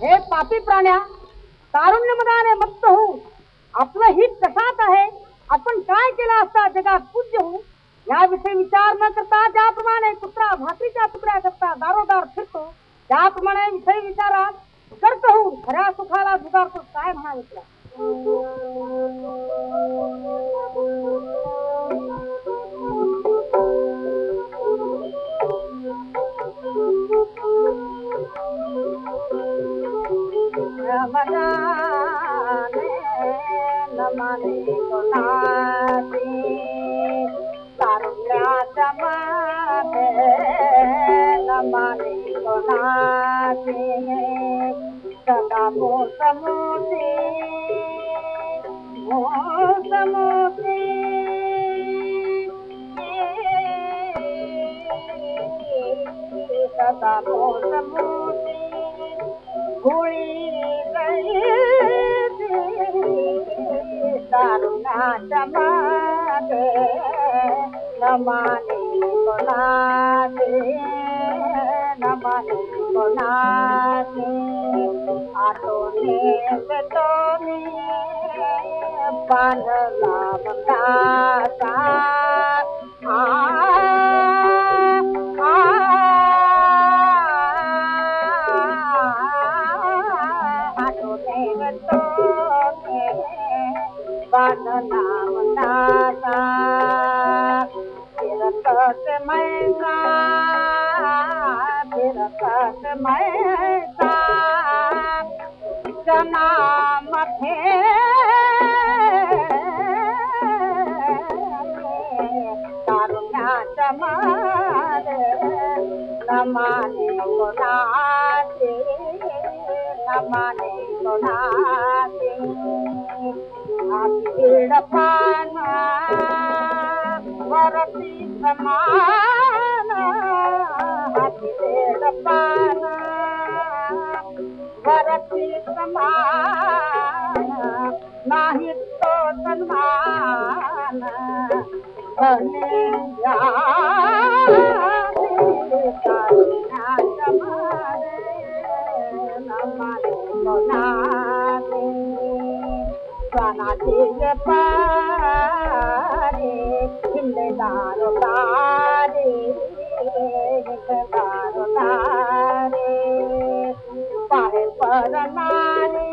हे पापी प्राण्या, तारुण्यमदाने मत्त होऊन आपलं हित कशात आहे? आपण काय केलं असता जगात पूज्य होऊ याविषयी विचार न करता ज्याप्रमाणे कुत्रा भाकरीच्या तुकड्या करता दारोदार फिरतो, त्याप्रमाणे विषयी विचारात कर्त होऊन खऱ्या सुखाला जुगारतो, काय म्हणावे तुला? नमाने कारुण्याच्या मागे नमाने गुनाती सदा मोसमोती मोसमोती सदा मोसमोती होळी दारुणाच्या मागे नमाने कोणाचे नमाने आटोने बेतोने बांधला बंदाचा मारे नमाने कोणाचे नमाने कोणाचे आषाढ पाना वरती समान पाना वरती समान नाही तो सन्मान धने सनाचे पारे पाहे परनारे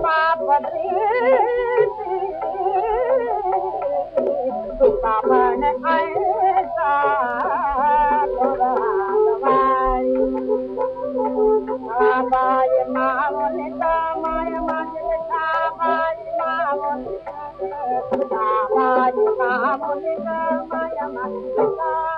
पाप तुका Amore, Maya, Maya, Maya.